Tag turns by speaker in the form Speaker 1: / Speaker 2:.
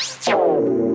Speaker 1: しちゃおう